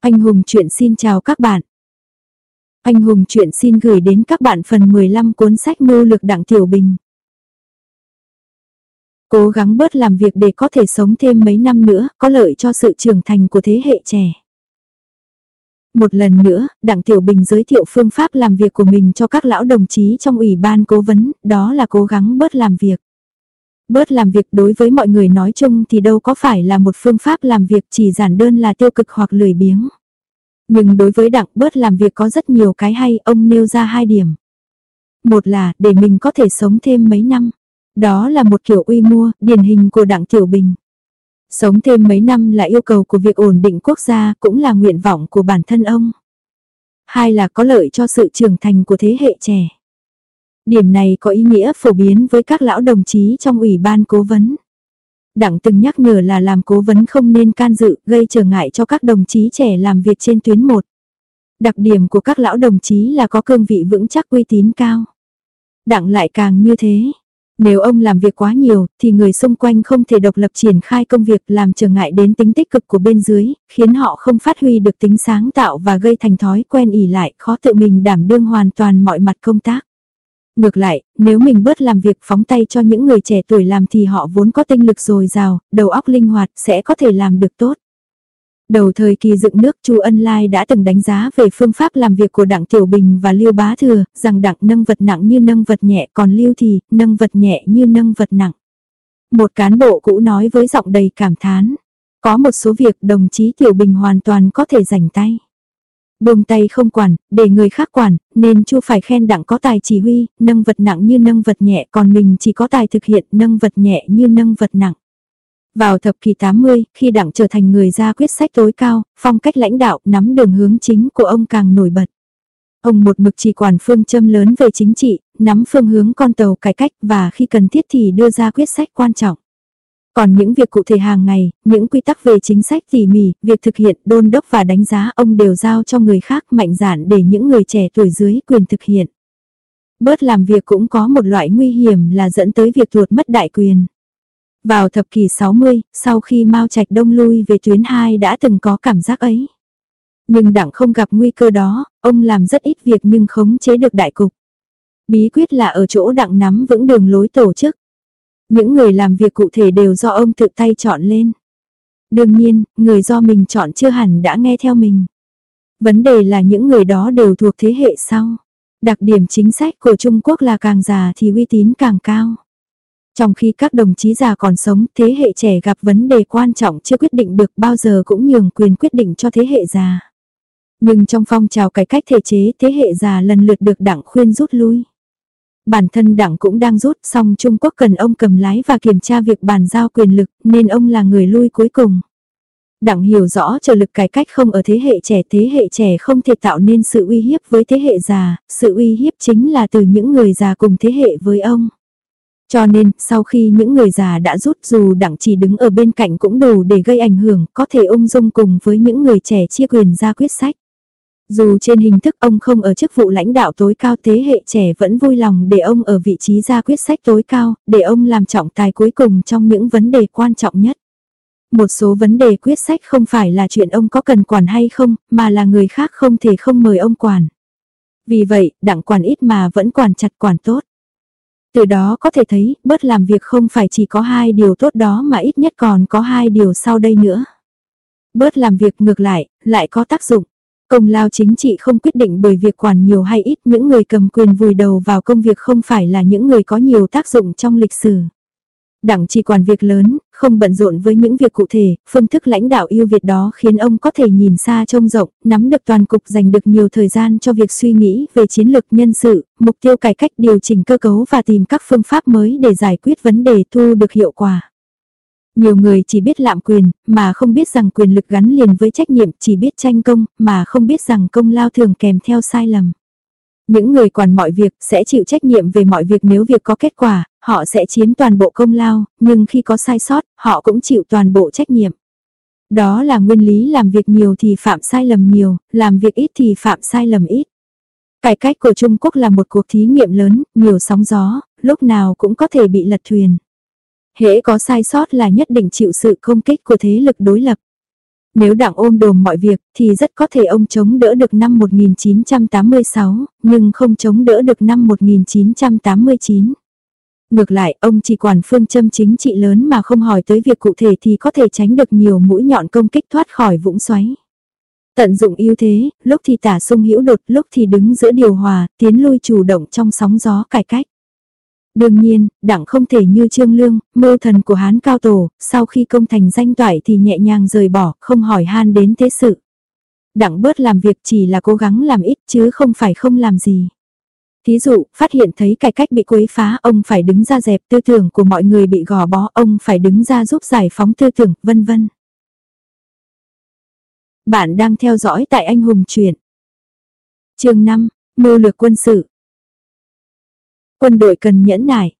Anh Hùng chuyện xin chào các bạn. Anh Hùng chuyện xin gửi đến các bạn phần 15 cuốn sách mưu lược Đặng Tiểu Bình. Cố gắng bớt làm việc để có thể sống thêm mấy năm nữa, có lợi cho sự trưởng thành của thế hệ trẻ. Một lần nữa, Đặng Tiểu Bình giới thiệu phương pháp làm việc của mình cho các lão đồng chí trong ủy ban cố vấn, đó là cố gắng bớt làm việc. Bớt làm việc đối với mọi người nói chung thì đâu có phải là một phương pháp làm việc chỉ giản đơn là tiêu cực hoặc lười biếng. Nhưng đối với đặng bớt làm việc có rất nhiều cái hay, ông nêu ra hai điểm. Một là để mình có thể sống thêm mấy năm. Đó là một kiểu uy mua, điển hình của đặng Tiểu Bình. Sống thêm mấy năm là yêu cầu của việc ổn định quốc gia, cũng là nguyện vọng của bản thân ông. Hai là có lợi cho sự trưởng thành của thế hệ trẻ. Điểm này có ý nghĩa phổ biến với các lão đồng chí trong ủy ban cố vấn. Đặng từng nhắc nhở là làm cố vấn không nên can dự, gây trở ngại cho các đồng chí trẻ làm việc trên tuyến 1. Đặc điểm của các lão đồng chí là có cương vị vững chắc uy tín cao. Đặng lại càng như thế. Nếu ông làm việc quá nhiều, thì người xung quanh không thể độc lập triển khai công việc làm trở ngại đến tính tích cực của bên dưới, khiến họ không phát huy được tính sáng tạo và gây thành thói quen ỉ lại, khó tự mình đảm đương hoàn toàn mọi mặt công tác. Ngược lại, nếu mình bớt làm việc phóng tay cho những người trẻ tuổi làm thì họ vốn có tinh lực dồi dào, đầu óc linh hoạt sẽ có thể làm được tốt. Đầu thời kỳ dựng nước Chu Ân Lai đã từng đánh giá về phương pháp làm việc của Đặng Tiểu Bình và Lưu Bá Thừa, rằng Đặng nâng vật nặng như nâng vật nhẹ còn Lưu thì nâng vật nhẹ như nâng vật nặng. Một cán bộ cũ nói với giọng đầy cảm thán. Có một số việc đồng chí Tiểu Bình hoàn toàn có thể rảnh tay. Buông tay không quản, để người khác quản, nên Chu phải khen đặng có tài chỉ huy, nâng vật nặng như nâng vật nhẹ, còn mình chỉ có tài thực hiện nâng vật nhẹ như nâng vật nặng. Vào thập kỷ 80, khi đặng trở thành người ra quyết sách tối cao, phong cách lãnh đạo nắm đường hướng chính của ông càng nổi bật. Ông một mực chỉ quản phương châm lớn về chính trị, nắm phương hướng con tàu cải cách và khi cần thiết thì đưa ra quyết sách quan trọng. Còn những việc cụ thể hàng ngày, những quy tắc về chính sách tỉ mỉ, việc thực hiện, đôn đốc và đánh giá ông đều giao cho người khác mạnh dạn để những người trẻ tuổi dưới quyền thực hiện. Bớt làm việc cũng có một loại nguy hiểm là dẫn tới việc tuột mất đại quyền. Vào thập kỷ 60, sau khi Mao Trạch Đông lui về tuyến 2 đã từng có cảm giác ấy. Nhưng Đảng không gặp nguy cơ đó, ông làm rất ít việc nhưng khống chế được đại cục. Bí quyết là ở chỗ đặng nắm vững đường lối tổ chức. Những người làm việc cụ thể đều do ông tự tay chọn lên. Đương nhiên, người do mình chọn chưa hẳn đã nghe theo mình. Vấn đề là những người đó đều thuộc thế hệ sau. Đặc điểm chính sách của Trung Quốc là càng già thì uy tín càng cao. Trong khi các đồng chí già còn sống, thế hệ trẻ gặp vấn đề quan trọng chưa quyết định được bao giờ cũng nhường quyền quyết định cho thế hệ già. Nhưng trong phong trào cải cách thể chế, thế hệ già lần lượt được đảng khuyên rút lui. Bản thân đảng cũng đang rút xong Trung Quốc cần ông cầm lái và kiểm tra việc bàn giao quyền lực nên ông là người lui cuối cùng. Đảng hiểu rõ trợ lực cải cách không ở thế hệ trẻ, thế hệ trẻ không thể tạo nên sự uy hiếp với thế hệ già, sự uy hiếp chính là từ những người già cùng thế hệ với ông. Cho nên, sau khi những người già đã rút dù đảng chỉ đứng ở bên cạnh cũng đủ để gây ảnh hưởng, có thể ung dung cùng với những người trẻ chia quyền ra quyết sách. Dù trên hình thức ông không ở chức vụ lãnh đạo tối cao thế hệ trẻ vẫn vui lòng để ông ở vị trí ra quyết sách tối cao, để ông làm trọng tài cuối cùng trong những vấn đề quan trọng nhất. Một số vấn đề quyết sách không phải là chuyện ông có cần quản hay không, mà là người khác không thể không mời ông quản. Vì vậy, đặng quản ít mà vẫn quản chặt quản tốt. Từ đó có thể thấy, bớt làm việc không phải chỉ có hai điều tốt đó mà ít nhất còn có hai điều sau đây nữa. Bớt làm việc ngược lại, lại có tác dụng. Công lao chính trị không quyết định bởi việc quản nhiều hay ít, những người cầm quyền vùi đầu vào công việc không phải là những người có nhiều tác dụng trong lịch sử. Đảng chỉ quản việc lớn, không bận rộn với những việc cụ thể, phương thức lãnh đạo yêu Việt đó khiến ông có thể nhìn xa trông rộng, nắm được toàn cục dành được nhiều thời gian cho việc suy nghĩ về chiến lược nhân sự, mục tiêu cải cách điều chỉnh cơ cấu và tìm các phương pháp mới để giải quyết vấn đề thu được hiệu quả. Nhiều người chỉ biết lạm quyền, mà không biết rằng quyền lực gắn liền với trách nhiệm, chỉ biết tranh công, mà không biết rằng công lao thường kèm theo sai lầm. Những người quản mọi việc sẽ chịu trách nhiệm về mọi việc nếu việc có kết quả, họ sẽ chiếm toàn bộ công lao, nhưng khi có sai sót, họ cũng chịu toàn bộ trách nhiệm. Đó là nguyên lý làm việc nhiều thì phạm sai lầm nhiều, làm việc ít thì phạm sai lầm ít. Cải cách của Trung Quốc là một cuộc thí nghiệm lớn, nhiều sóng gió, lúc nào cũng có thể bị lật thuyền. Hễ có sai sót là nhất định chịu sự công kích của thế lực đối lập. Nếu đảng ôm đồm mọi việc thì rất có thể ông chống đỡ được năm 1986, nhưng không chống đỡ được năm 1989. Ngược lại, ông chỉ quản phương châm chính trị lớn mà không hỏi tới việc cụ thể thì có thể tránh được nhiều mũi nhọn công kích thoát khỏi vũng xoáy. Tận dụng ưu thế, lúc thì tả sung hữu đột, lúc thì đứng giữa điều hòa, tiến lui chủ động trong sóng gió cải cách. Đương nhiên, đảng không thể như Trương Lương, mưu thần của Hán Cao Tổ, sau khi công thành danh toại thì nhẹ nhàng rời bỏ, không hỏi han đến thế sự. Đảng bớt làm việc chỉ là cố gắng làm ít chứ không phải không làm gì. Thí dụ, phát hiện thấy cải cách bị quấy phá, ông phải đứng ra dẹp tư tưởng của mọi người bị gò bó, ông phải đứng ra giúp giải phóng tư tưởng, vân vân. Bạn đang theo dõi tại Anh Hùng Truyện. Chương 5, Mưu lược quân sự. Quân đội cần nhẫn nại.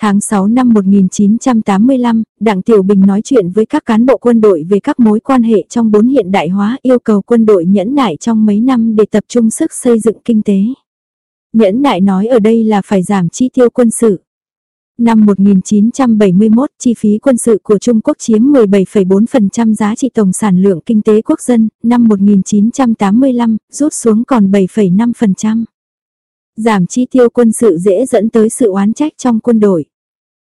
Tháng 6 năm 1985, Đặng Tiểu Bình nói chuyện với các cán bộ quân đội về các mối quan hệ trong bốn hiện đại hóa yêu cầu quân đội nhẫn nại trong mấy năm để tập trung sức xây dựng kinh tế. Nhẫn nại nói ở đây là phải giảm chi tiêu quân sự. Năm 1971, chi phí quân sự của Trung Quốc chiếm 17,4% giá trị tổng sản lượng kinh tế quốc dân, năm 1985, rút xuống còn 7,5%. Giảm chi tiêu quân sự dễ dẫn tới sự oán trách trong quân đội.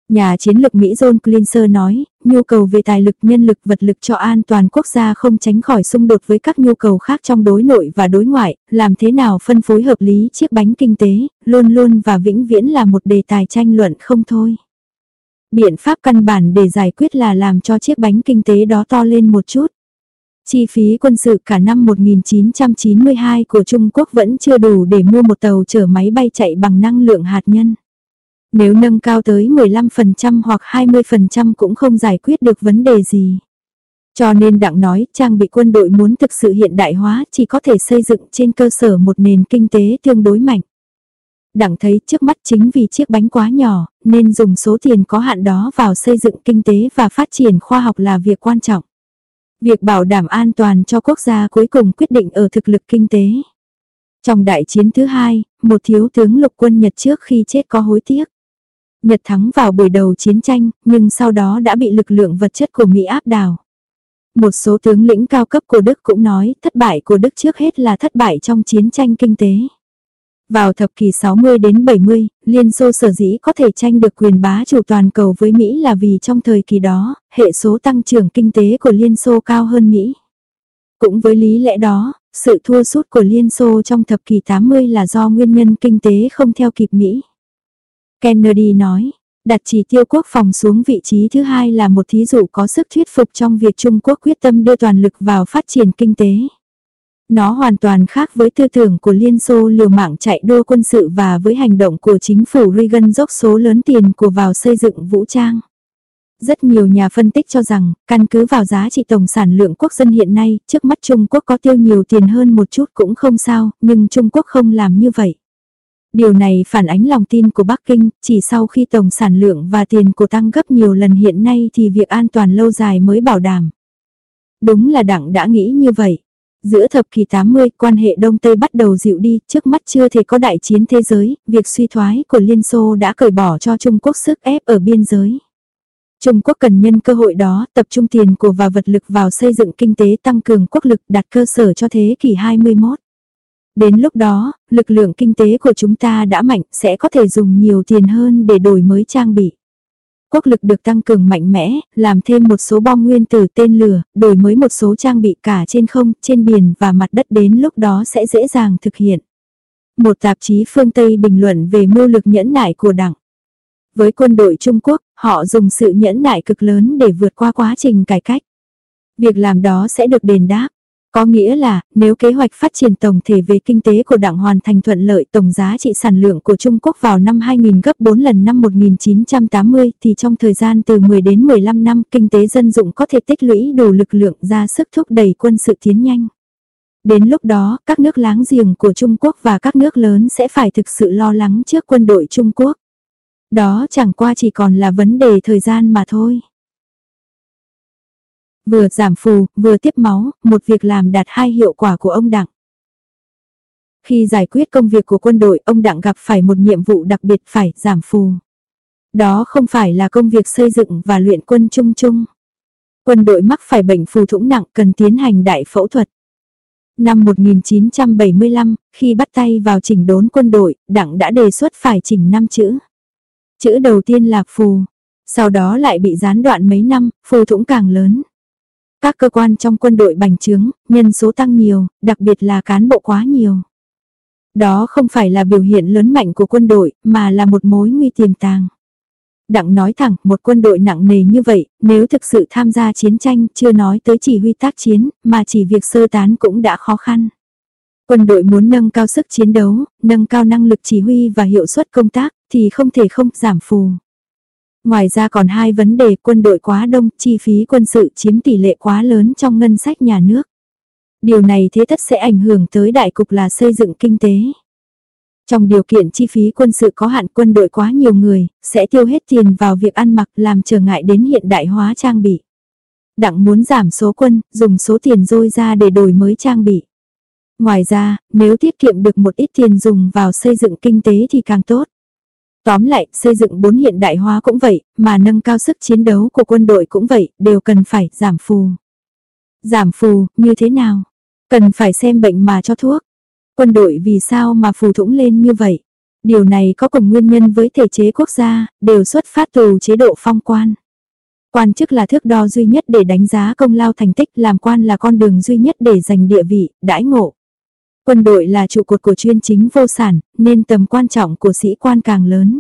Nhà chiến lược Mỹ John Clinser nói, nhu cầu về tài lực nhân lực vật lực cho an toàn quốc gia không tránh khỏi xung đột với các nhu cầu khác trong đối nội và đối ngoại, làm thế nào phân phối hợp lý chiếc bánh kinh tế, luôn luôn và vĩnh viễn là một đề tài tranh luận không thôi. Biện pháp căn bản để giải quyết là làm cho chiếc bánh kinh tế đó to lên một chút. Chi phí quân sự cả năm 1992 của Trung Quốc vẫn chưa đủ để mua một tàu chở máy bay chạy bằng năng lượng hạt nhân. Nếu nâng cao tới 15% hoặc 20% cũng không giải quyết được vấn đề gì. Cho nên đặng nói trang bị quân đội muốn thực sự hiện đại hóa chỉ có thể xây dựng trên cơ sở một nền kinh tế tương đối mạnh. Đặng thấy trước mắt chính vì chiếc bánh quá nhỏ, nên dùng số tiền có hạn đó vào xây dựng kinh tế và phát triển khoa học là việc quan trọng. Việc bảo đảm an toàn cho quốc gia cuối cùng quyết định ở thực lực kinh tế. Trong đại chiến thứ hai, một thiếu tướng lục quân Nhật trước khi chết có hối tiếc. Nhật thắng vào buổi đầu chiến tranh, nhưng sau đó đã bị lực lượng vật chất của Mỹ áp đảo. Một số tướng lĩnh cao cấp của Đức cũng nói thất bại của Đức trước hết là thất bại trong chiến tranh kinh tế. Vào thập kỷ 60 đến 70, Liên Xô sở dĩ có thể tranh được quyền bá chủ toàn cầu với Mỹ là vì trong thời kỳ đó, hệ số tăng trưởng kinh tế của Liên Xô cao hơn Mỹ. Cũng với lý lẽ đó, sự thua sút của Liên Xô trong thập kỷ 80 là do nguyên nhân kinh tế không theo kịp Mỹ. Kennedy nói, đặt chỉ tiêu quốc phòng xuống vị trí thứ hai là một thí dụ có sức thuyết phục trong việc Trung Quốc quyết tâm đưa toàn lực vào phát triển kinh tế. Nó hoàn toàn khác với tư tưởng của Liên Xô liều mạng chạy đua quân sự và với hành động của chính phủ Reagan dốc số lớn tiền của vào xây dựng vũ trang. Rất nhiều nhà phân tích cho rằng, căn cứ vào giá trị tổng sản lượng quốc dân hiện nay, trước mắt Trung Quốc có tiêu nhiều tiền hơn một chút cũng không sao, nhưng Trung Quốc không làm như vậy. Điều này phản ánh lòng tin của Bắc Kinh, chỉ sau khi tổng sản lượng và tiền của tăng gấp nhiều lần hiện nay thì việc an toàn lâu dài mới bảo đảm. Đúng là đảng đã nghĩ như vậy. Giữa thập kỷ 80, quan hệ Đông Tây bắt đầu dịu đi, trước mắt chưa thể có đại chiến thế giới, việc suy thoái của Liên Xô đã cởi bỏ cho Trung Quốc sức ép ở biên giới. Trung Quốc cần nhân cơ hội đó tập trung tiền của và vật lực vào xây dựng kinh tế tăng cường quốc lực đặt cơ sở cho thế kỷ 21. Đến lúc đó, lực lượng kinh tế của chúng ta đã mạnh sẽ có thể dùng nhiều tiền hơn để đổi mới trang bị. Quốc lực được tăng cường mạnh mẽ, làm thêm một số bom nguyên tử tên lửa, đổi mới một số trang bị cả trên không, trên biển và mặt đất đến lúc đó sẽ dễ dàng thực hiện. Một tạp chí phương Tây bình luận về mưu lực nhẫn nại của đảng. Với quân đội Trung Quốc, họ dùng sự nhẫn nại cực lớn để vượt qua quá trình cải cách. Việc làm đó sẽ được đền đáp. Có nghĩa là, nếu kế hoạch phát triển tổng thể về kinh tế của đảng hoàn thành thuận lợi tổng giá trị sản lượng của Trung Quốc vào năm 2000 gấp 4 lần năm 1980 thì trong thời gian từ 10 đến 15 năm kinh tế dân dụng có thể tích lũy đủ lực lượng ra sức thúc đẩy quân sự tiến nhanh. Đến lúc đó, các nước láng giềng của Trung Quốc và các nước lớn sẽ phải thực sự lo lắng trước quân đội Trung Quốc. Đó chẳng qua chỉ còn là vấn đề thời gian mà thôi. Vừa giảm phù, vừa tiếp máu, một việc làm đạt hai hiệu quả của ông Đặng. Khi giải quyết công việc của quân đội, ông Đặng gặp phải một nhiệm vụ đặc biệt phải giảm phù. Đó không phải là công việc xây dựng và luyện quân chung chung. Quân đội mắc phải bệnh phù thủng nặng cần tiến hành đại phẫu thuật. Năm 1975, khi bắt tay vào chỉnh đốn quân đội, đặng đã đề xuất phải chỉnh 5 chữ. Chữ đầu tiên là phù, sau đó lại bị gián đoạn mấy năm, phù thủng càng lớn. Các cơ quan trong quân đội bành trướng, nhân số tăng nhiều, đặc biệt là cán bộ quá nhiều. Đó không phải là biểu hiện lớn mạnh của quân đội, mà là một mối nguy tiềm tàng. Đặng nói thẳng, một quân đội nặng nề như vậy, nếu thực sự tham gia chiến tranh, chưa nói tới chỉ huy tác chiến, mà chỉ việc sơ tán cũng đã khó khăn. Quân đội muốn nâng cao sức chiến đấu, nâng cao năng lực chỉ huy và hiệu suất công tác, thì không thể không giảm phù. Ngoài ra còn hai vấn đề quân đội quá đông, chi phí quân sự chiếm tỷ lệ quá lớn trong ngân sách nhà nước. Điều này thế tất sẽ ảnh hưởng tới đại cục là xây dựng kinh tế. Trong điều kiện chi phí quân sự có hạn quân đội quá nhiều người, sẽ tiêu hết tiền vào việc ăn mặc làm trở ngại đến hiện đại hóa trang bị. Đặng muốn giảm số quân, dùng số tiền dôi ra để đổi mới trang bị. Ngoài ra, nếu tiết kiệm được một ít tiền dùng vào xây dựng kinh tế thì càng tốt. Tóm lại, xây dựng bốn hiện đại hóa cũng vậy, mà nâng cao sức chiến đấu của quân đội cũng vậy, đều cần phải giảm phù. Giảm phù, như thế nào? Cần phải xem bệnh mà cho thuốc. Quân đội vì sao mà phù thủng lên như vậy? Điều này có cùng nguyên nhân với thể chế quốc gia, đều xuất phát từ chế độ phong quan. Quan chức là thước đo duy nhất để đánh giá công lao thành tích, làm quan là con đường duy nhất để giành địa vị, đãi ngộ. Quân đội là trụ cột của chuyên chính vô sản, nên tầm quan trọng của sĩ quan càng lớn.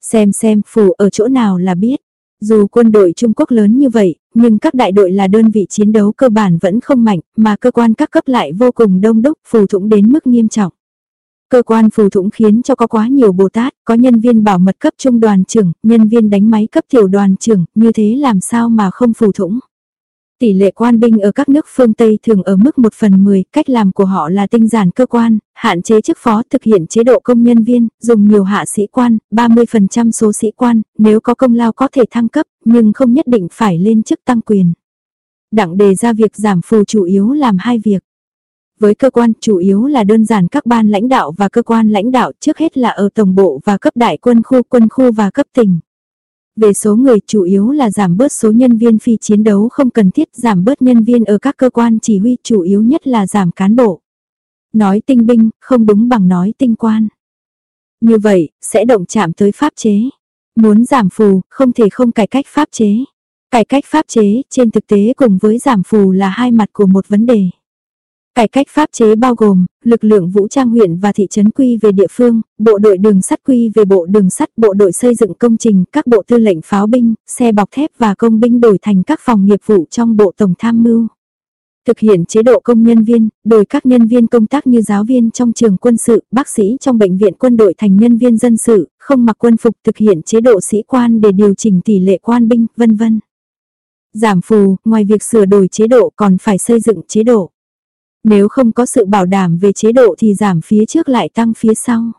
Xem xem phủ ở chỗ nào là biết. Dù quân đội Trung Quốc lớn như vậy, nhưng các đại đội là đơn vị chiến đấu cơ bản vẫn không mạnh, mà cơ quan các cấp lại vô cùng đông đúc, phù thủng đến mức nghiêm trọng. Cơ quan phù thủng khiến cho có quá nhiều Bồ Tát, có nhân viên bảo mật cấp trung đoàn trưởng, nhân viên đánh máy cấp tiểu đoàn trưởng, như thế làm sao mà không phù thủng. Tỷ lệ quan binh ở các nước phương Tây thường ở mức 1 phần 10, cách làm của họ là tinh giản cơ quan, hạn chế chức phó thực hiện chế độ công nhân viên, dùng nhiều hạ sĩ quan, 30% số sĩ quan, nếu có công lao có thể thăng cấp, nhưng không nhất định phải lên chức tăng quyền. Đặng đề ra việc giảm phù chủ yếu làm hai việc. Với cơ quan chủ yếu là đơn giản các ban lãnh đạo và cơ quan lãnh đạo trước hết là ở tổng bộ và cấp đại quân khu quân khu và cấp tỉnh. Về số người chủ yếu là giảm bớt số nhân viên phi chiến đấu không cần thiết, giảm bớt nhân viên ở các cơ quan chỉ huy chủ yếu nhất là giảm cán bộ. Nói tinh binh, không đúng bằng nói tinh quan. Như vậy, sẽ động chạm tới pháp chế. Muốn giảm phù, không thể không cải cách pháp chế. Cải cách pháp chế, trên thực tế cùng với giảm phù là hai mặt của một vấn đề. Cải cách pháp chế bao gồm, lực lượng vũ trang huyện và thị trấn quy về địa phương, bộ đội đường sắt quy về bộ đường sắt, bộ đội xây dựng công trình, các bộ tư lệnh pháo binh, xe bọc thép và công binh đổi thành các phòng nghiệp vụ trong bộ tổng tham mưu. Thực hiện chế độ công nhân viên, đổi các nhân viên công tác như giáo viên trong trường quân sự, bác sĩ trong bệnh viện quân đội thành nhân viên dân sự, không mặc quân phục thực hiện chế độ sĩ quan để điều chỉnh tỷ lệ quan binh, vân vân. Giảm phù, ngoài việc sửa đổi chế độ còn phải xây dựng chế độ. Nếu không có sự bảo đảm về chế độ thì giảm phía trước lại tăng phía sau.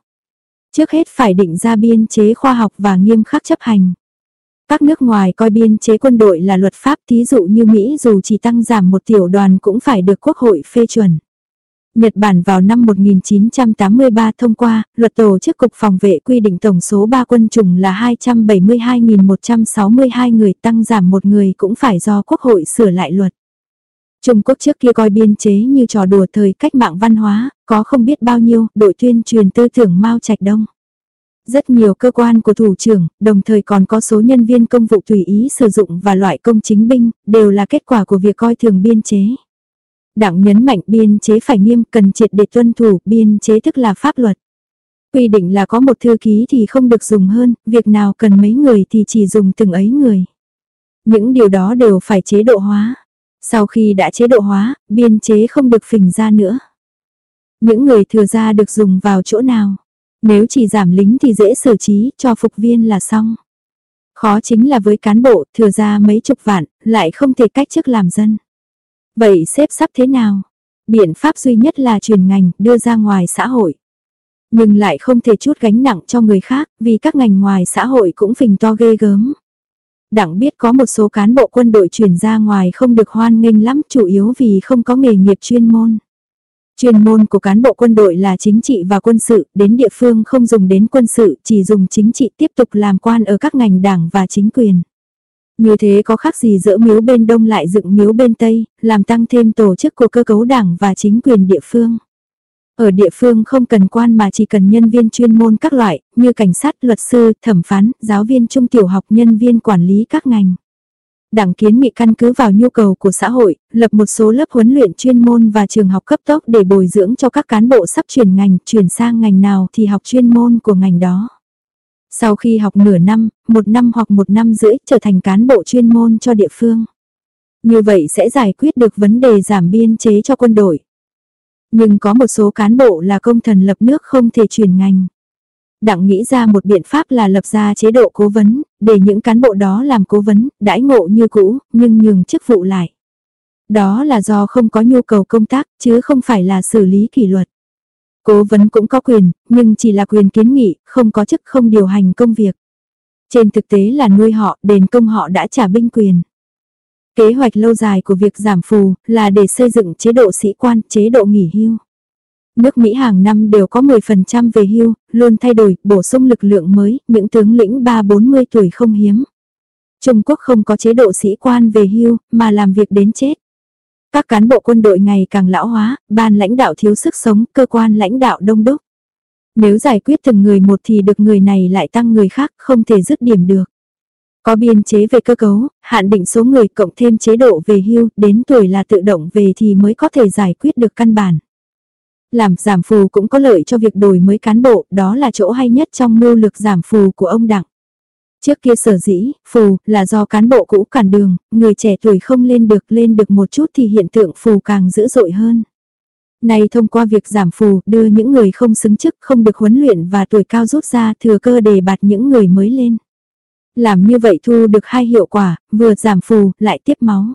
Trước hết phải định ra biên chế khoa học và nghiêm khắc chấp hành. Các nước ngoài coi biên chế quân đội là luật pháp thí dụ như Mỹ dù chỉ tăng giảm một tiểu đoàn cũng phải được quốc hội phê chuẩn. Nhật Bản vào năm 1983 thông qua, luật tổ chức cục phòng vệ quy định tổng số 3 quân chủng là 272.162 người tăng giảm một người cũng phải do quốc hội sửa lại luật. Trung Quốc trước kia coi biên chế như trò đùa thời cách mạng văn hóa, có không biết bao nhiêu đội tuyên truyền tư tưởng Mao Trạch Đông. Rất nhiều cơ quan của thủ trưởng, đồng thời còn có số nhân viên công vụ tùy ý sử dụng và loại công chính binh, đều là kết quả của việc coi thường biên chế. Đảng nhấn mạnh biên chế phải nghiêm cần triệt để tuân thủ, biên chế tức là pháp luật. Quy định là có một thư ký thì không được dùng hơn, việc nào cần mấy người thì chỉ dùng từng ấy người. Những điều đó đều phải chế độ hóa. Sau khi đã chế độ hóa, biên chế không được phình ra nữa. Những người thừa ra được dùng vào chỗ nào? Nếu chỉ giảm lính thì dễ xử trí, cho phục viên là xong. Khó chính là với cán bộ, thừa ra mấy chục vạn, lại không thể cách chức làm dân. Vậy xếp sắp thế nào? Biện pháp duy nhất là truyền ngành, đưa ra ngoài xã hội. Nhưng lại không thể chút gánh nặng cho người khác, vì các ngành ngoài xã hội cũng phình to ghê gớm. Đặng biết có một số cán bộ quân đội chuyển ra ngoài không được hoan nghênh lắm chủ yếu vì không có nghề nghiệp chuyên môn. Chuyên môn của cán bộ quân đội là chính trị và quân sự, đến địa phương không dùng đến quân sự, chỉ dùng chính trị tiếp tục làm quan ở các ngành đảng và chính quyền. Như thế có khác gì giữa miếu bên đông lại dựng miếu bên tây, làm tăng thêm tổ chức của cơ cấu đảng và chính quyền địa phương. Ở địa phương không cần quan mà chỉ cần nhân viên chuyên môn các loại, như cảnh sát, luật sư, thẩm phán, giáo viên trung tiểu học, nhân viên quản lý các ngành. Đảng kiến nghị căn cứ vào nhu cầu của xã hội, lập một số lớp huấn luyện chuyên môn và trường học cấp tốc để bồi dưỡng cho các cán bộ sắp chuyển ngành, chuyển sang ngành nào thì học chuyên môn của ngành đó. Sau khi học nửa năm, một năm hoặc một năm rưỡi trở thành cán bộ chuyên môn cho địa phương. Như vậy sẽ giải quyết được vấn đề giảm biên chế cho quân đội. Nhưng có một số cán bộ là công thần lập nước không thể chuyển ngành. Đặng nghĩ ra một biện pháp là lập ra chế độ cố vấn, để những cán bộ đó làm cố vấn, đãi ngộ như cũ, nhưng nhường chức vụ lại. Đó là do không có nhu cầu công tác, chứ không phải là xử lý kỷ luật. Cố vấn cũng có quyền, nhưng chỉ là quyền kiến nghị, không có chức không điều hành công việc. Trên thực tế là nuôi họ, đền công họ đã trả binh quyền. Kế hoạch lâu dài của việc giảm phù là để xây dựng chế độ sĩ quan, chế độ nghỉ hưu. Nước Mỹ hàng năm đều có 10% về hưu, luôn thay đổi, bổ sung lực lượng mới, những tướng lĩnh 3-40 tuổi không hiếm. Trung Quốc không có chế độ sĩ quan về hưu, mà làm việc đến chết. Các cán bộ quân đội ngày càng lão hóa, ban lãnh đạo thiếu sức sống, cơ quan lãnh đạo đông đúc. Nếu giải quyết từng người một thì được người này lại tăng người khác, không thể dứt điểm được. Có biên chế về cơ cấu, hạn định số người cộng thêm chế độ về hưu, đến tuổi là tự động về thì mới có thể giải quyết được căn bản. Làm giảm phù cũng có lợi cho việc đổi mới cán bộ, đó là chỗ hay nhất trong mưu lực giảm phù của ông Đặng. Trước kia sở dĩ, phù, là do cán bộ cũ cản đường, người trẻ tuổi không lên được lên được một chút thì hiện tượng phù càng dữ dội hơn. Này thông qua việc giảm phù, đưa những người không xứng chức không được huấn luyện và tuổi cao rút ra thừa cơ để bạt những người mới lên. Làm như vậy thu được hai hiệu quả, vừa giảm phù, lại tiếp máu.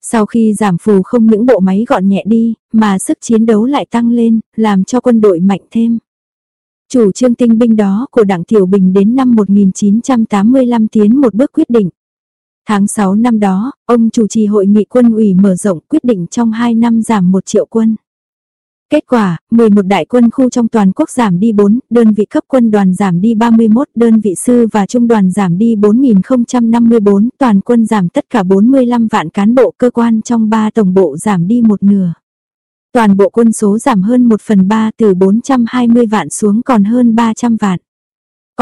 Sau khi giảm phù không những bộ máy gọn nhẹ đi, mà sức chiến đấu lại tăng lên, làm cho quân đội mạnh thêm. Chủ trương tinh binh đó của Đảng Tiểu Bình đến năm 1985 tiến một bước quyết định. Tháng 6 năm đó, ông chủ trì hội nghị quân ủy mở rộng quyết định trong 2 năm giảm 1 triệu quân. Kết quả, 11 đại quân khu trong toàn quốc giảm đi 4, đơn vị cấp quân đoàn giảm đi 31, đơn vị sư và trung đoàn giảm đi 4.054, toàn quân giảm tất cả 45 vạn cán bộ cơ quan trong 3 tổng bộ giảm đi một nửa. Toàn bộ quân số giảm hơn 1 phần 3 từ 420 vạn xuống còn hơn 300 vạn.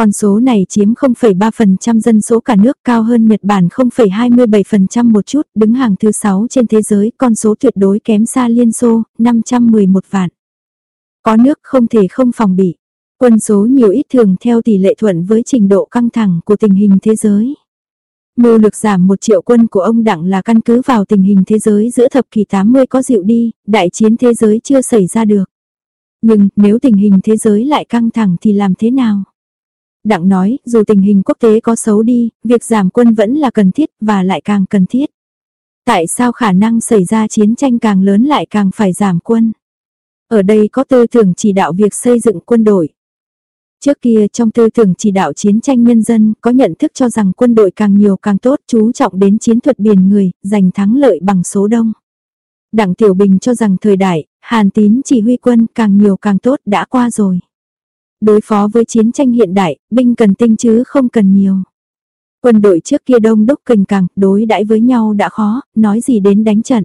Con số này chiếm 0,3% dân số cả nước cao hơn Nhật Bản 0,27% một chút, đứng hàng thứ 6 trên thế giới, con số tuyệt đối kém xa Liên Xô, 511 vạn. Có nước không thể không phòng bị. Quân số nhiều ít thường theo tỷ lệ thuận với trình độ căng thẳng của tình hình thế giới. Mưu lực giảm một triệu quân của ông Đặng là căn cứ vào tình hình thế giới giữa thập kỷ 80 có dịu đi, đại chiến thế giới chưa xảy ra được. Nhưng nếu tình hình thế giới lại căng thẳng thì làm thế nào? Đặng nói, dù tình hình quốc tế có xấu đi, việc giảm quân vẫn là cần thiết và lại càng cần thiết. Tại sao khả năng xảy ra chiến tranh càng lớn lại càng phải giảm quân? Ở đây có tư tưởng chỉ đạo việc xây dựng quân đội. Trước kia trong tư tưởng chỉ đạo chiến tranh nhân dân có nhận thức cho rằng quân đội càng nhiều càng tốt chú trọng đến chiến thuật biển người, giành thắng lợi bằng số đông. Đặng Tiểu Bình cho rằng thời đại, Hàn Tín chỉ huy quân càng nhiều càng tốt đã qua rồi. Đối phó với chiến tranh hiện đại, binh cần tinh chứ không cần nhiều. Quân đội trước kia đông đúc cành càng, đối đãi với nhau đã khó, nói gì đến đánh trận.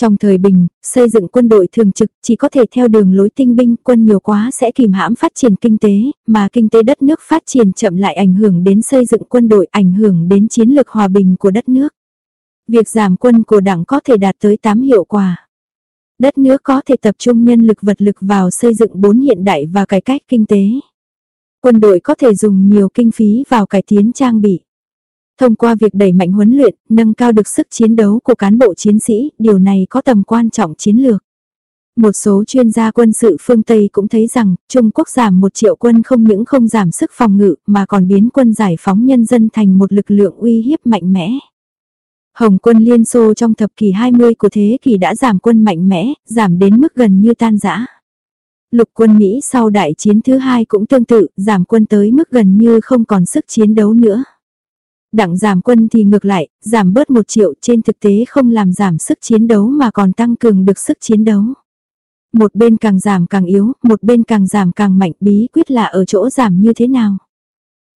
Trong thời bình, xây dựng quân đội thường trực chỉ có thể theo đường lối tinh binh quân nhiều quá sẽ kìm hãm phát triển kinh tế, mà kinh tế đất nước phát triển chậm lại ảnh hưởng đến xây dựng quân đội ảnh hưởng đến chiến lược hòa bình của đất nước. Việc giảm quân của đảng có thể đạt tới 8 hiệu quả. Đất nước có thể tập trung nhân lực vật lực vào xây dựng bốn hiện đại và cải cách kinh tế. Quân đội có thể dùng nhiều kinh phí vào cải tiến trang bị. Thông qua việc đẩy mạnh huấn luyện, nâng cao được sức chiến đấu của cán bộ chiến sĩ, điều này có tầm quan trọng chiến lược. Một số chuyên gia quân sự phương Tây cũng thấy rằng, Trung Quốc giảm một triệu quân không những không giảm sức phòng ngự mà còn biến quân giải phóng nhân dân thành một lực lượng uy hiếp mạnh mẽ. Hồng quân Liên Xô trong thập kỷ 20 của thế kỷ đã giảm quân mạnh mẽ, giảm đến mức gần như tan rã. Lục quân Mỹ sau đại chiến thứ hai cũng tương tự, giảm quân tới mức gần như không còn sức chiến đấu nữa. Đặng giảm quân thì ngược lại, giảm bớt một triệu trên thực tế không làm giảm sức chiến đấu mà còn tăng cường được sức chiến đấu. Một bên càng giảm càng yếu, một bên càng giảm càng mạnh bí quyết là ở chỗ giảm như thế nào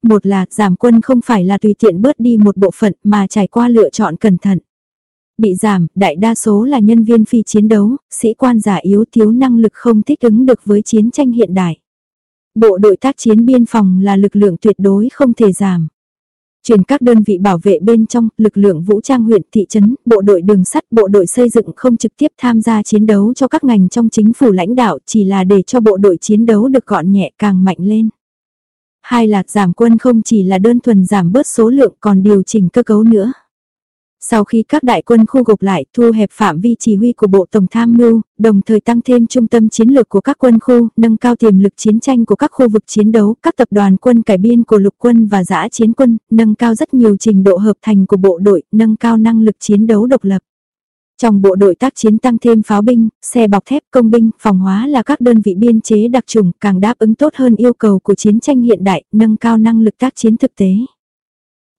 một là giảm quân không phải là tùy tiện bớt đi một bộ phận mà trải qua lựa chọn cẩn thận. Bị giảm, đại đa số là nhân viên phi chiến đấu, sĩ quan giả yếu thiếu năng lực không thích ứng được với chiến tranh hiện đại. Bộ đội tác chiến biên phòng là lực lượng tuyệt đối không thể giảm. Chuyển các đơn vị bảo vệ bên trong, lực lượng vũ trang huyện, thị trấn, bộ đội đường sắt, bộ đội xây dựng không trực tiếp tham gia chiến đấu cho các ngành trong chính phủ lãnh đạo chỉ là để cho bộ đội chiến đấu được gọn nhẹ càng mạnh lên. Hai là giảm quân không chỉ là đơn thuần giảm bớt số lượng còn điều chỉnh cơ cấu nữa. Sau khi các đại quân khu gộp lại thu hẹp phạm vi chỉ huy của Bộ Tổng Tham mưu, đồng thời tăng thêm trung tâm chiến lược của các quân khu, nâng cao tiềm lực chiến tranh của các khu vực chiến đấu, các tập đoàn quân cải biên của lục quân và giã chiến quân, nâng cao rất nhiều trình độ hợp thành của bộ đội, nâng cao năng lực chiến đấu độc lập. Trong bộ đội tác chiến tăng thêm pháo binh, xe bọc thép, công binh, phòng hóa là các đơn vị biên chế đặc trùng càng đáp ứng tốt hơn yêu cầu của chiến tranh hiện đại, nâng cao năng lực tác chiến thực tế.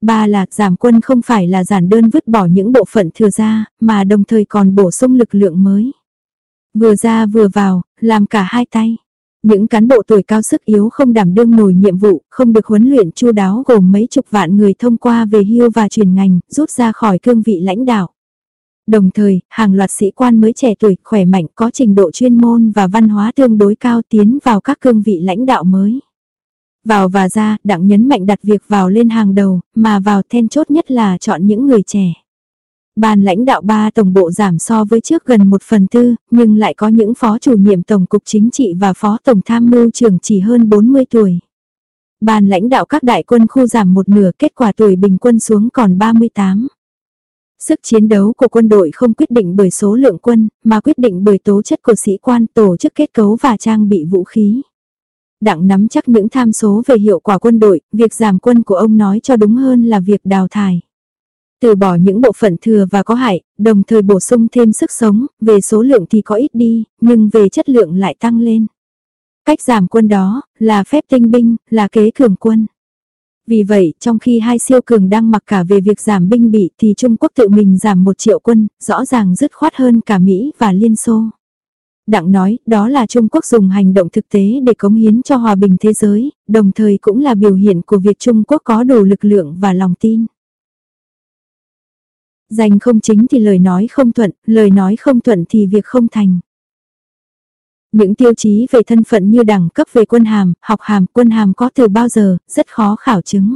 Ba là giảm quân không phải là giản đơn vứt bỏ những bộ phận thừa ra, mà đồng thời còn bổ sung lực lượng mới. Vừa ra vừa vào, làm cả hai tay. Những cán bộ tuổi cao sức yếu không đảm đương nổi nhiệm vụ, không được huấn luyện chu đáo gồm mấy chục vạn người thông qua về hưu và chuyển ngành, rút ra khỏi cương vị lãnh đạo. Đồng thời, hàng loạt sĩ quan mới trẻ tuổi, khỏe mạnh, có trình độ chuyên môn và văn hóa tương đối cao tiến vào các cương vị lãnh đạo mới. Vào và ra, đặng nhấn mạnh đặt việc vào lên hàng đầu, mà vào then chốt nhất là chọn những người trẻ. Ban lãnh đạo ba tổng bộ giảm so với trước gần một phần tư, nhưng lại có những phó chủ nhiệm tổng cục chính trị và phó tổng tham mưu trưởng chỉ hơn 40 tuổi. Ban lãnh đạo các đại quân khu giảm một nửa kết quả tuổi bình quân xuống còn 38. Sức chiến đấu của quân đội không quyết định bởi số lượng quân, mà quyết định bởi tố chất của sĩ quan tổ chức kết cấu và trang bị vũ khí đặng nắm chắc những tham số về hiệu quả quân đội, việc giảm quân của ông nói cho đúng hơn là việc đào thải. Từ bỏ những bộ phận thừa và có hại, đồng thời bổ sung thêm sức sống, về số lượng thì có ít đi, nhưng về chất lượng lại tăng lên. Cách giảm quân đó, là phép tinh binh, là kế cường quân. Vì vậy, trong khi hai siêu cường đang mặc cả về việc giảm binh bị thì Trung Quốc tự mình giảm một triệu quân, rõ ràng dứt khoát hơn cả Mỹ và Liên Xô. Đặng nói, đó là Trung Quốc dùng hành động thực tế để cống hiến cho hòa bình thế giới, đồng thời cũng là biểu hiện của việc Trung Quốc có đủ lực lượng và lòng tin. Dành không chính thì lời nói không thuận, lời nói không thuận thì việc không thành. Những tiêu chí về thân phận như đẳng cấp về quân hàm, học hàm, quân hàm có từ bao giờ, rất khó khảo chứng.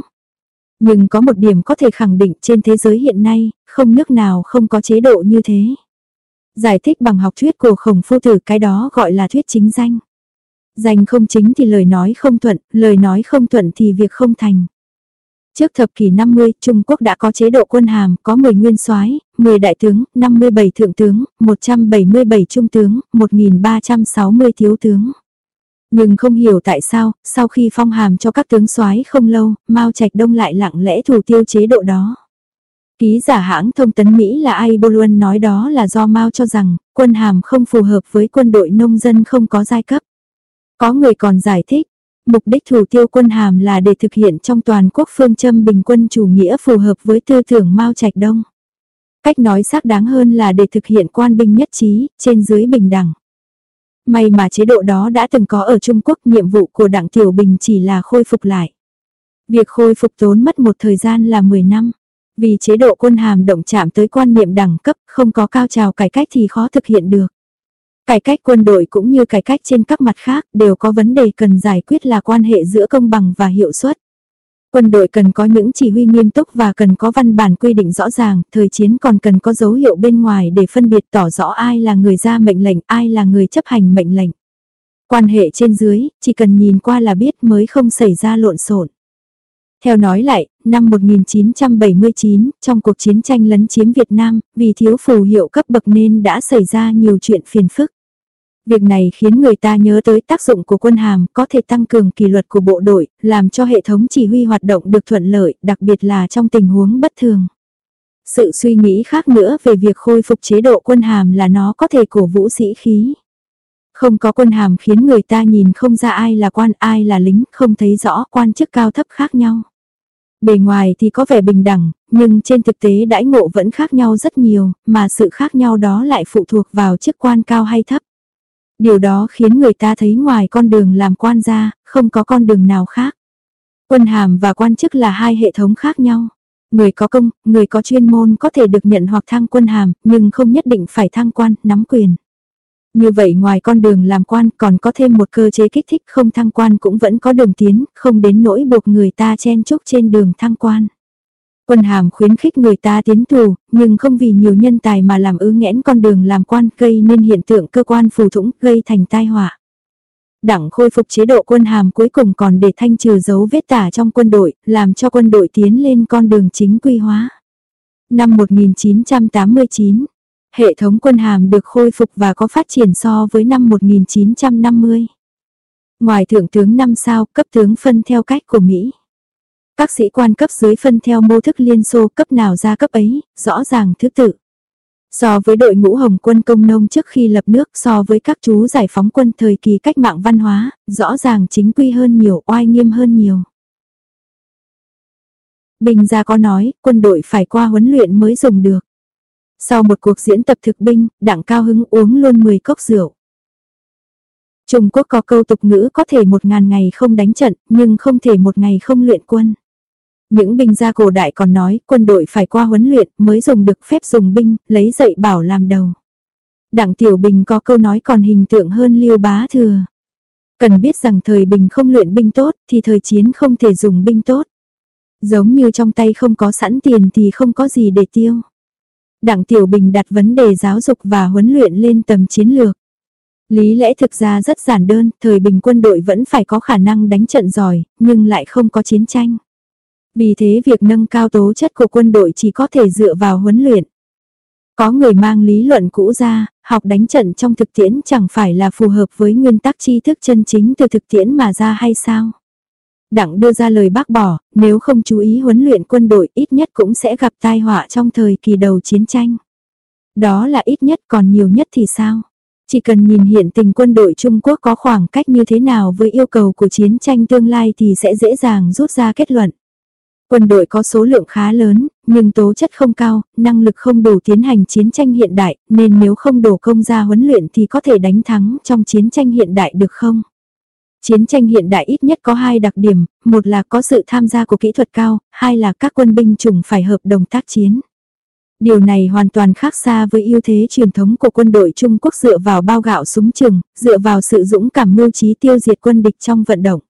Nhưng có một điểm có thể khẳng định trên thế giới hiện nay, không nước nào không có chế độ như thế. Giải thích bằng học thuyết của khổng phu tử cái đó gọi là thuyết chính danh. Danh không chính thì lời nói không thuận, lời nói không thuận thì việc không thành. Trước thập kỷ 50, Trung Quốc đã có chế độ quân hàm, có 10 nguyên soái, 10 đại tướng, 57 thượng tướng, 177 trung tướng, 1360 thiếu tướng. Nhưng không hiểu tại sao, sau khi phong hàm cho các tướng soái không lâu, Mao Trạch Đông lại lặng lẽ thủ tiêu chế độ đó. Ký giả hãng thông tấn Mỹ là Ai Boluân nói đó là do Mao cho rằng quân hàm không phù hợp với quân đội nông dân không có giai cấp. Có người còn giải thích, mục đích thủ tiêu quân hàm là để thực hiện trong toàn quốc phương châm bình quân chủ nghĩa phù hợp với tư tưởng Mao Trạch Đông. Cách nói xác đáng hơn là để thực hiện quan binh nhất trí, trên dưới bình đẳng. May mà chế độ đó đã từng có ở Trung Quốc nhiệm vụ của Đảng Tiểu Bình chỉ là khôi phục lại. Việc khôi phục tốn mất một thời gian là 10 năm. Vì chế độ quân hàm động chạm tới quan niệm đẳng cấp, không có cao trào cải cách thì khó thực hiện được. Cải cách quân đội cũng như cải cách trên các mặt khác đều có vấn đề cần giải quyết là quan hệ giữa công bằng và hiệu suất. Quân đội cần có những chỉ huy nghiêm túc và cần có văn bản quy định rõ ràng, thời chiến còn cần có dấu hiệu bên ngoài để phân biệt tỏ rõ ai là người ra mệnh lệnh, ai là người chấp hành mệnh lệnh. Quan hệ trên dưới, chỉ cần nhìn qua là biết mới không xảy ra lộn xộn. Theo nói lại, năm 1979, trong cuộc chiến tranh lấn chiếm Việt Nam, vì thiếu phù hiệu cấp bậc nên đã xảy ra nhiều chuyện phiền phức. Việc này khiến người ta nhớ tới tác dụng của quân hàm có thể tăng cường kỷ luật của bộ đội, làm cho hệ thống chỉ huy hoạt động được thuận lợi, đặc biệt là trong tình huống bất thường. Sự suy nghĩ khác nữa về việc khôi phục chế độ quân hàm là nó có thể cổ vũ sĩ khí. Không có quân hàm khiến người ta nhìn không ra ai là quan ai là lính, không thấy rõ quan chức cao thấp khác nhau. Bề ngoài thì có vẻ bình đẳng, nhưng trên thực tế đãi ngộ vẫn khác nhau rất nhiều, mà sự khác nhau đó lại phụ thuộc vào chức quan cao hay thấp. Điều đó khiến người ta thấy ngoài con đường làm quan ra, không có con đường nào khác. Quân hàm và quan chức là hai hệ thống khác nhau. Người có công, người có chuyên môn có thể được nhận hoặc thăng quân hàm, nhưng không nhất định phải thăng quan, nắm quyền. Như vậy ngoài con đường làm quan còn có thêm một cơ chế kích thích không thăng quan cũng vẫn có đường tiến, không đến nỗi buộc người ta chen chúc trên đường thăng quan. Quân hàm khuyến khích người ta tiến tù, nhưng không vì nhiều nhân tài mà làm ứ nghẽn con đường làm quan gây nên hiện tượng cơ quan phù thủng gây thành tai họa. Đảng khôi phục chế độ quân hàm cuối cùng còn để thanh trừ dấu vết tả trong quân đội, làm cho quân đội tiến lên con đường chính quy hóa. Năm 1989, hệ thống quân hàm được khôi phục và có phát triển so với năm 1950. Ngoài thượng tướng 5 sao, cấp tướng phân theo cách của Mỹ. Các sĩ quan cấp dưới phân theo mô thức Liên Xô cấp nào ra cấp ấy, rõ ràng thứ tự. So với đội ngũ Hồng quân công nông trước khi lập nước so với các chú giải phóng quân thời kỳ cách mạng văn hóa, rõ ràng chính quy hơn nhiều, oai nghiêm hơn nhiều. Bình gia có nói, quân đội phải qua huấn luyện mới dùng được. Sau một cuộc diễn tập thực binh, đặng cao hứng uống luôn 10 cốc rượu. Trung Quốc có câu tục ngữ có thể một ngàn ngày không đánh trận, nhưng không thể một ngày không luyện quân. Những binh gia cổ đại còn nói quân đội phải qua huấn luyện mới dùng được phép dùng binh, lấy dạy bảo làm đầu. Đặng Tiểu Bình có câu nói còn hình tượng hơn Liêu Bá Thừa. Cần biết rằng thời bình không luyện binh tốt thì thời chiến không thể dùng binh tốt. Giống như trong tay không có sẵn tiền thì không có gì để tiêu. Đặng Tiểu Bình đặt vấn đề giáo dục và huấn luyện lên tầm chiến lược. Lý lẽ thực ra rất giản đơn, thời bình quân đội vẫn phải có khả năng đánh trận giỏi, nhưng lại không có chiến tranh. Vì thế việc nâng cao tố chất của quân đội chỉ có thể dựa vào huấn luyện. Có người mang lý luận cũ ra, học đánh trận trong thực tiễn chẳng phải là phù hợp với nguyên tắc tri thức chân chính từ thực tiễn mà ra hay sao? Đặng đưa ra lời bác bỏ, nếu không chú ý huấn luyện quân đội ít nhất cũng sẽ gặp tai họa trong thời kỳ đầu chiến tranh. Đó là ít nhất còn nhiều nhất thì sao? Chỉ cần nhìn hiện tình quân đội Trung Quốc có khoảng cách như thế nào với yêu cầu của chiến tranh tương lai thì sẽ dễ dàng rút ra kết luận. Quân đội có số lượng khá lớn, nhưng tố chất không cao, năng lực không đủ tiến hành chiến tranh hiện đại, nên nếu không đổ công ra huấn luyện thì có thể đánh thắng trong chiến tranh hiện đại được không? Chiến tranh hiện đại ít nhất có hai đặc điểm, một là có sự tham gia của kỹ thuật cao, hai là các quân binh chủng phải hợp đồng tác chiến. Điều này hoàn toàn khác xa với ưu thế truyền thống của quân đội Trung Quốc dựa vào bao gạo súng trường, dựa vào sự dũng cảm mưu trí tiêu diệt quân địch trong vận động.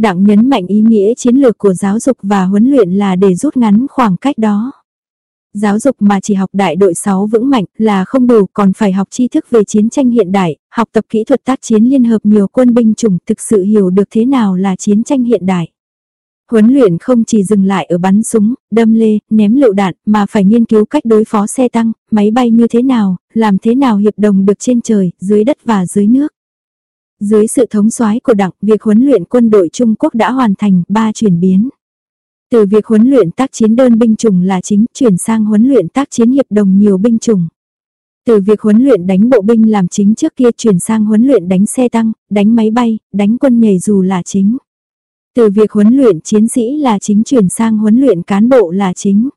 Đặng nhấn mạnh ý nghĩa chiến lược của giáo dục và huấn luyện là để rút ngắn khoảng cách đó. Giáo dục mà chỉ học đại đội 6 vững mạnh là không đủ còn phải học tri thức về chiến tranh hiện đại, học tập kỹ thuật tác chiến liên hợp nhiều quân binh chủng thực sự hiểu được thế nào là chiến tranh hiện đại. Huấn luyện không chỉ dừng lại ở bắn súng, đâm lê, ném lựu đạn mà phải nghiên cứu cách đối phó xe tăng, máy bay như thế nào, làm thế nào hiệp đồng được trên trời, dưới đất và dưới nước. Dưới sự thống soái của đảng, việc huấn luyện quân đội Trung Quốc đã hoàn thành ba chuyển biến. Từ việc huấn luyện tác chiến đơn binh chủng là chính, chuyển sang huấn luyện tác chiến hiệp đồng nhiều binh chủng. Từ việc huấn luyện đánh bộ binh làm chính trước kia chuyển sang huấn luyện đánh xe tăng, đánh máy bay, đánh quân nhảy dù là chính. Từ việc huấn luyện chiến sĩ là chính chuyển sang huấn luyện cán bộ là chính.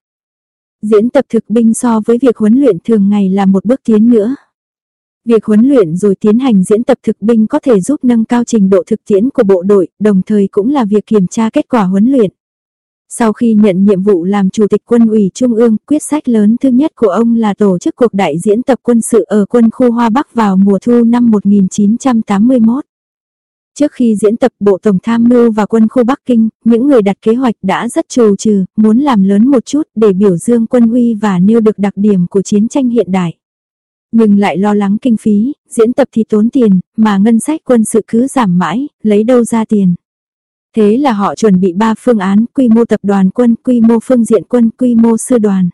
Diễn tập thực binh so với việc huấn luyện thường ngày là một bước tiến nữa. Việc huấn luyện rồi tiến hành diễn tập thực binh có thể giúp nâng cao trình độ thực tiễn của bộ đội, đồng thời cũng là việc kiểm tra kết quả huấn luyện. Sau khi nhận nhiệm vụ làm Chủ tịch quân ủy Trung ương, quyết sách lớn thứ nhất của ông là tổ chức cuộc đại diễn tập quân sự ở quân khu Hoa Bắc vào mùa thu năm 1981. Trước khi diễn tập Bộ Tổng Tham mưu và quân khu Bắc Kinh, những người đặt kế hoạch đã rất trù trừ, muốn làm lớn một chút để biểu dương quân uy và nêu được đặc điểm của chiến tranh hiện đại. Nhưng lại lo lắng kinh phí, diễn tập thì tốn tiền, mà ngân sách quân sự cứ giảm mãi, lấy đâu ra tiền. Thế là họ chuẩn bị 3 phương án, quy mô tập đoàn quân, quy mô phương diện quân, quy mô sư đoàn.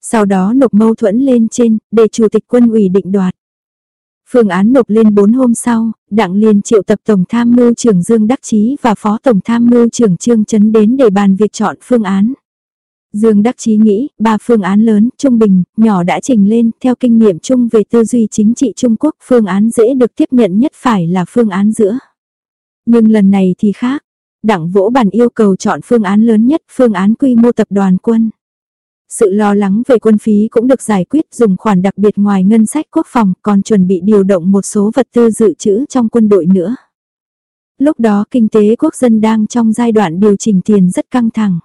Sau đó nộp mâu thuẫn lên trên, để chủ tịch quân ủy định đoạt. Phương án nộp lên 4 hôm sau, Đặng liền triệu tập Tổng Tham mưu trưởng Dương Đắc Chí và Phó Tổng Tham mưu trưởng Trương Trấn đến để bàn việc chọn phương án. Dương Đắc Chí nghĩ, ba phương án lớn, trung bình, nhỏ đã trình lên, theo kinh nghiệm chung về tư duy chính trị Trung Quốc, phương án dễ được tiếp nhận nhất phải là phương án giữa. Nhưng lần này thì khác, Đặng vỗ bàn yêu cầu chọn phương án lớn nhất, phương án quy mô tập đoàn quân. Sự lo lắng về quân phí cũng được giải quyết dùng khoản đặc biệt ngoài ngân sách quốc phòng còn chuẩn bị điều động một số vật tư dự trữ trong quân đội nữa. Lúc đó kinh tế quốc dân đang trong giai đoạn điều chỉnh tiền rất căng thẳng.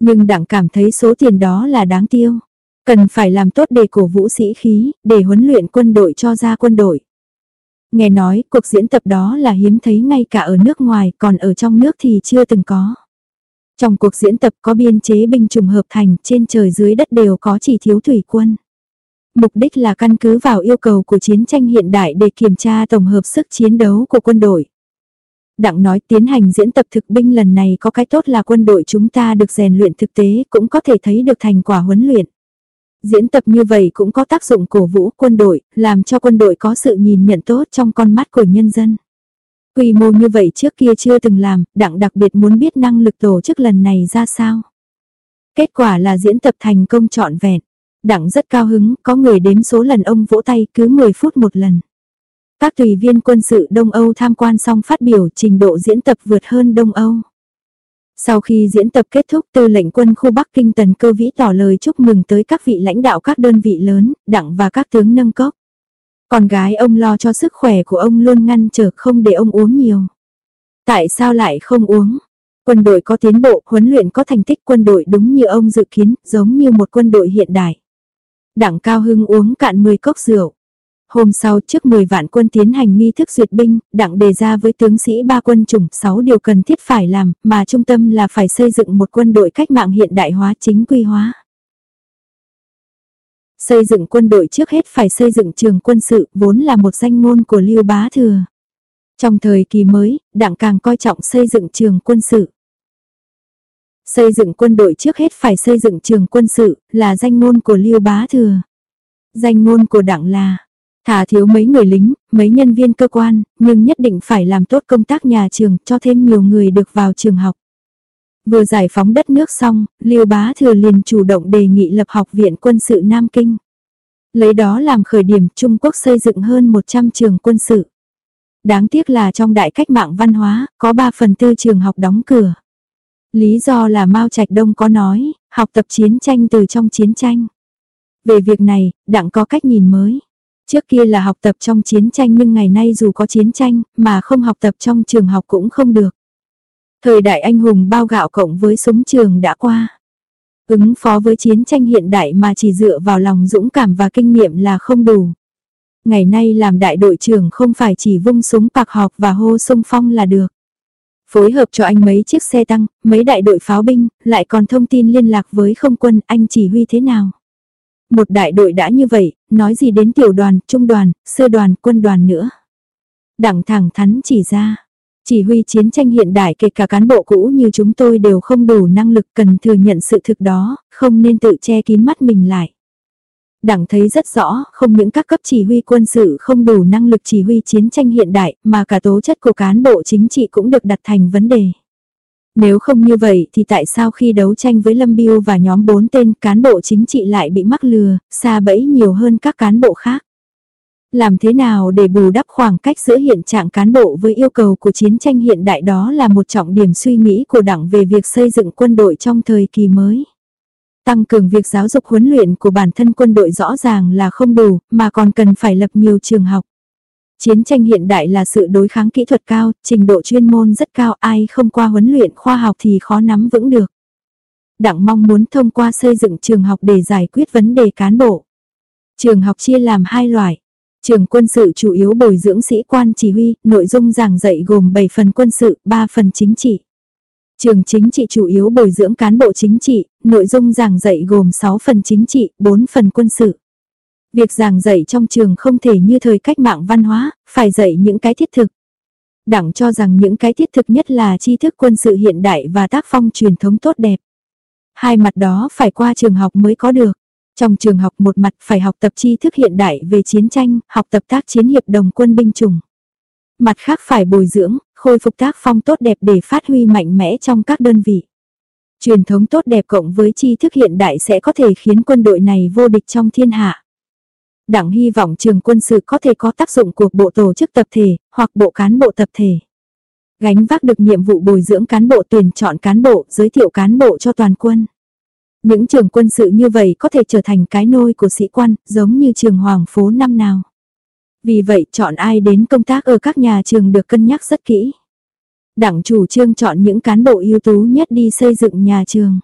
Nhưng đặng cảm thấy số tiền đó là đáng tiêu. Cần phải làm tốt để cổ vũ sĩ khí, để huấn luyện quân đội cho ra quân đội. Nghe nói cuộc diễn tập đó là hiếm thấy ngay cả ở nước ngoài còn ở trong nước thì chưa từng có. Trong cuộc diễn tập có biên chế binh trùng hợp thành trên trời dưới đất đều có chỉ thiếu thủy quân. Mục đích là căn cứ vào yêu cầu của chiến tranh hiện đại để kiểm tra tổng hợp sức chiến đấu của quân đội. Đặng nói tiến hành diễn tập thực binh lần này có cái tốt là quân đội chúng ta được rèn luyện thực tế cũng có thể thấy được thành quả huấn luyện. Diễn tập như vậy cũng có tác dụng cổ vũ quân đội, làm cho quân đội có sự nhìn nhận tốt trong con mắt của nhân dân. Quy mô như vậy trước kia chưa từng làm, đặng đặc biệt muốn biết năng lực tổ chức lần này ra sao. Kết quả là diễn tập thành công trọn vẹn. Đặng rất cao hứng, có người đếm số lần ông vỗ tay cứ 10 phút một lần. Các tùy viên quân sự Đông Âu tham quan xong phát biểu trình độ diễn tập vượt hơn Đông Âu. Sau khi diễn tập kết thúc tư lệnh quân khu Bắc Kinh Tần Cơ Vĩ tỏ lời chúc mừng tới các vị lãnh đạo các đơn vị lớn, đặng và các tướng nâng cốc. Con gái ông lo cho sức khỏe của ông luôn ngăn trở không để ông uống nhiều. Tại sao lại không uống? Quân đội có tiến bộ, huấn luyện có thành tích quân đội đúng như ông dự kiến, giống như một quân đội hiện đại. Đặng Cao Hưng uống cạn 10 cốc rượu. Hôm sau trước 10 vạn quân tiến hành nghi thức duyệt binh, đặng đề ra với tướng sĩ ba quân chủng 6 điều cần thiết phải làm, mà trung tâm là phải xây dựng một quân đội cách mạng hiện đại hóa chính quy hóa. Xây dựng quân đội trước hết phải xây dựng trường quân sự, vốn là một danh môn của Lưu Bá Thừa. Trong thời kỳ mới, đảng càng coi trọng xây dựng trường quân sự. Xây dựng quân đội trước hết phải xây dựng trường quân sự, là danh môn của Lưu Bá Thừa. Danh môn của đảng là, thả thiếu mấy người lính, mấy nhân viên cơ quan, nhưng nhất định phải làm tốt công tác nhà trường cho thêm nhiều người được vào trường học. Vừa giải phóng đất nước xong, Lưu Bá Thừa liền chủ động đề nghị lập học viện quân sự Nam Kinh. Lấy đó làm khởi điểm Trung Quốc xây dựng hơn 100 trường quân sự. Đáng tiếc là trong đại cách mạng văn hóa, có 3 phần tư trường học đóng cửa. Lý do là Mao Trạch Đông có nói, học tập chiến tranh từ trong chiến tranh. Về việc này, đặng có cách nhìn mới. Trước kia là học tập trong chiến tranh nhưng ngày nay dù có chiến tranh, mà không học tập trong trường học cũng không được. Thời đại anh hùng bao gạo cộng với súng trường đã qua. Ứng phó với chiến tranh hiện đại mà chỉ dựa vào lòng dũng cảm và kinh nghiệm là không đủ. Ngày nay làm đại đội trưởng không phải chỉ vung súng bạc họp và hô sung phong là được. Phối hợp cho anh mấy chiếc xe tăng, mấy đại đội pháo binh, lại còn thông tin liên lạc với không quân anh chỉ huy thế nào. Một đại đội đã như vậy, nói gì đến tiểu đoàn, trung đoàn, sơ đoàn, quân đoàn nữa. Đặng thẳng thắn chỉ ra, chỉ huy chiến tranh hiện đại kể cả cán bộ cũ như chúng tôi đều không đủ năng lực cần thừa nhận sự thực đó, không nên tự che kín mắt mình lại. Đảng thấy rất rõ, không những các cấp chỉ huy quân sự không đủ năng lực chỉ huy chiến tranh hiện đại, mà cả tố chất của cán bộ chính trị cũng được đặt thành vấn đề. Nếu không như vậy thì tại sao khi đấu tranh với Lâm Biêu và nhóm bốn tên cán bộ chính trị lại bị mắc lừa, xa bẫy nhiều hơn các cán bộ khác? Làm thế nào để bù đắp khoảng cách giữa hiện trạng cán bộ với yêu cầu của chiến tranh hiện đại đó là một trọng điểm suy nghĩ của đảng về việc xây dựng quân đội trong thời kỳ mới. Tăng cường việc giáo dục huấn luyện của bản thân quân đội rõ ràng là không đủ, mà còn cần phải lập nhiều trường học. Chiến tranh hiện đại là sự đối kháng kỹ thuật cao, trình độ chuyên môn rất cao, ai không qua huấn luyện khoa học thì khó nắm vững được. Đảng mong muốn thông qua xây dựng trường học để giải quyết vấn đề cán bộ. Trường học chia làm hai loại. Trường quân sự chủ yếu bồi dưỡng sĩ quan chỉ huy, nội dung giảng dạy gồm 7 phần quân sự, 3 phần chính trị. Trường chính trị chủ yếu bồi dưỡng cán bộ chính trị, nội dung giảng dạy gồm 6 phần chính trị, 4 phần quân sự. Việc giảng dạy trong trường không thể như thời cách mạng văn hóa, phải dạy những cái thiết thực. Đảng cho rằng những cái thiết thực nhất là tri thức quân sự hiện đại và tác phong truyền thống tốt đẹp. Hai mặt đó phải qua trường học mới có được. Trong trường học một mặt phải học tập tri thức hiện đại về chiến tranh, học tập tác chiến hiệp đồng quân binh chủng. Mặt khác phải bồi dưỡng, khôi phục tác phong tốt đẹp để phát huy mạnh mẽ trong các đơn vị. Truyền thống tốt đẹp cộng với tri thức hiện đại sẽ có thể khiến quân đội này vô địch trong thiên hạ. Đảng hy vọng trường quân sự có thể có tác dụng của bộ tổ chức tập thể, hoặc bộ cán bộ tập thể. Gánh vác được nhiệm vụ bồi dưỡng cán bộ tuyển chọn cán bộ, giới thiệu cán bộ cho toàn quân. Những trường quân sự như vậy có thể trở thành cái nôi của sĩ quan, giống như trường Hoàng phố năm nào. Vì vậy chọn ai đến công tác ở các nhà trường được cân nhắc rất kỹ. Đảng chủ trương chọn những cán bộ ưu tú nhất đi xây dựng nhà trường.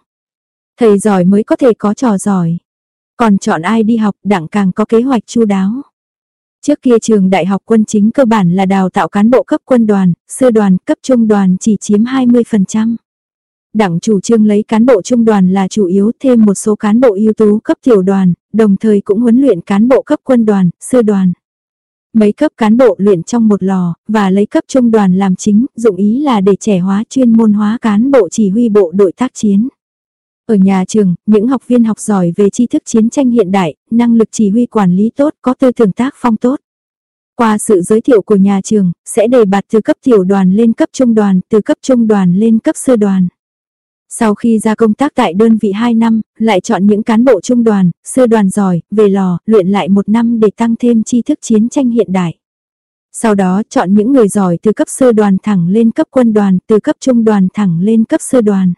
Thầy giỏi mới có thể có trò giỏi. Còn chọn ai đi học đảng càng có kế hoạch chu đáo. Trước kia trường đại học quân chính cơ bản là đào tạo cán bộ cấp quân đoàn, sư đoàn, cấp trung đoàn chỉ chiếm 20%. Đảng chủ trương lấy cán bộ trung đoàn là chủ yếu thêm một số cán bộ ưu tú cấp tiểu đoàn, đồng thời cũng huấn luyện cán bộ cấp quân đoàn, sư đoàn. Mấy cấp cán bộ luyện trong một lò, và lấy cấp trung đoàn làm chính, dụng ý là để trẻ hóa chuyên môn hóa cán bộ chỉ huy bộ đội tác chiến. Ở nhà trường, những học viên học giỏi về tri thức chiến tranh hiện đại, năng lực chỉ huy quản lý tốt, có tư tưởng tác phong tốt. Qua sự giới thiệu của nhà trường, sẽ đề bạt từ cấp tiểu đoàn lên cấp trung đoàn, từ cấp trung đoàn lên cấp sư đoàn. Sau khi ra công tác tại đơn vị 2 năm, lại chọn những cán bộ trung đoàn, sư đoàn giỏi, về lò, luyện lại một năm để tăng thêm tri thức chiến tranh hiện đại. Sau đó chọn những người giỏi từ cấp sư đoàn thẳng lên cấp quân đoàn, từ cấp trung đoàn thẳng lên cấp sư đoàn.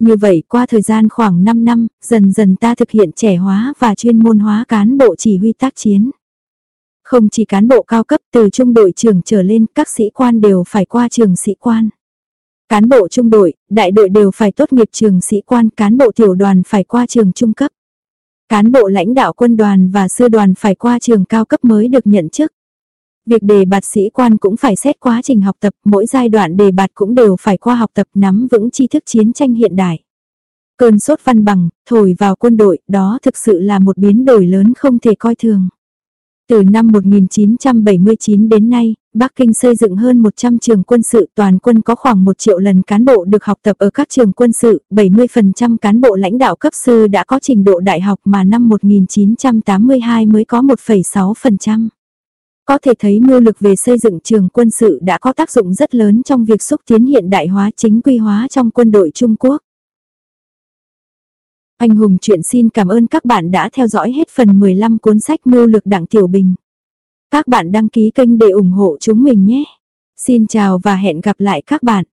Như vậy qua thời gian khoảng 5 năm, dần dần ta thực hiện trẻ hóa và chuyên môn hóa cán bộ chỉ huy tác chiến. Không chỉ cán bộ cao cấp từ trung đội trưởng trở lên, các sĩ quan đều phải qua trường sĩ quan. Cán bộ trung đội, đại đội đều phải tốt nghiệp trường sĩ quan, cán bộ tiểu đoàn phải qua trường trung cấp. Cán bộ lãnh đạo quân đoàn và sư đoàn phải qua trường cao cấp mới được nhận chức. Việc đề bạt sĩ quan cũng phải xét quá trình học tập, mỗi giai đoạn đề bạt cũng đều phải qua học tập nắm vững tri thức chiến tranh hiện đại. Cơn sốt văn bằng, thổi vào quân đội, đó thực sự là một biến đổi lớn không thể coi thường. Từ năm 1979 đến nay, Bắc Kinh xây dựng hơn 100 trường quân sự toàn quân có khoảng 1 triệu lần cán bộ được học tập ở các trường quân sự, 70% cán bộ lãnh đạo cấp sư đã có trình độ đại học mà năm 1982 mới có 1,6%. Có thể thấy mưu lực về xây dựng trường quân sự đã có tác dụng rất lớn trong việc xúc tiến hiện đại hóa chính quy hóa trong quân đội Trung Quốc. Anh Hùng chuyện xin cảm ơn các bạn đã theo dõi hết phần 15 cuốn sách mưu lực đặng tiểu bình. Các bạn đăng ký kênh để ủng hộ chúng mình nhé. Xin chào và hẹn gặp lại các bạn.